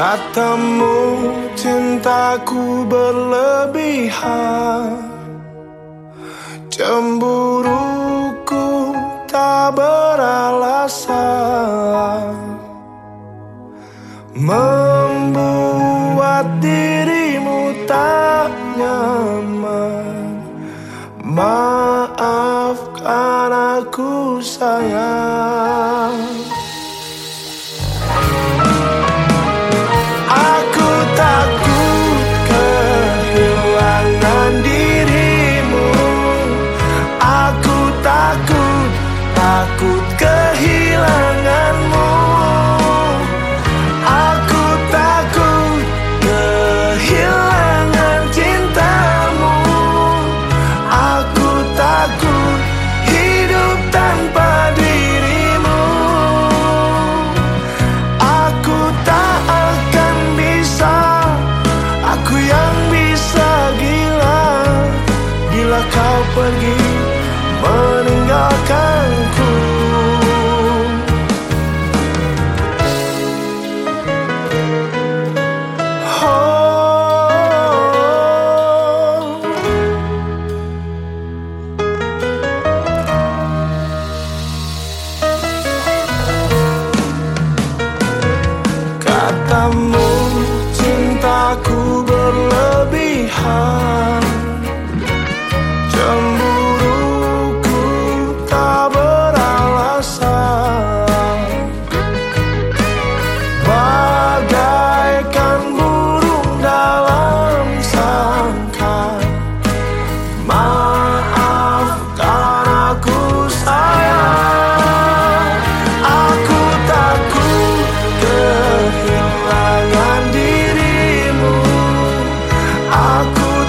Katamu cintaku berlebihan. Cemburuku tak beralasan. Membuat dirimu tak nyaman. Maafkan aku sayang pergi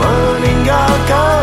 meninggalkanku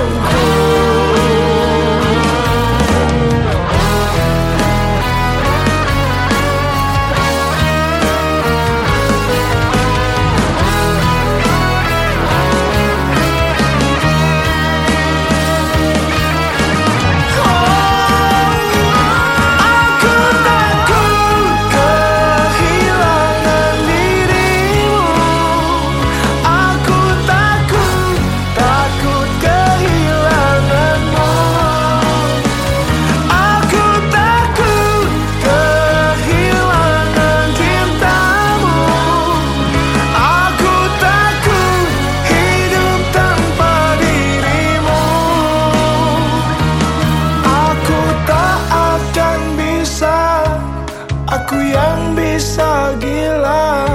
yang bisa gila.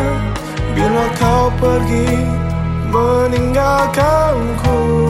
Bila kau pergi meninggalkanku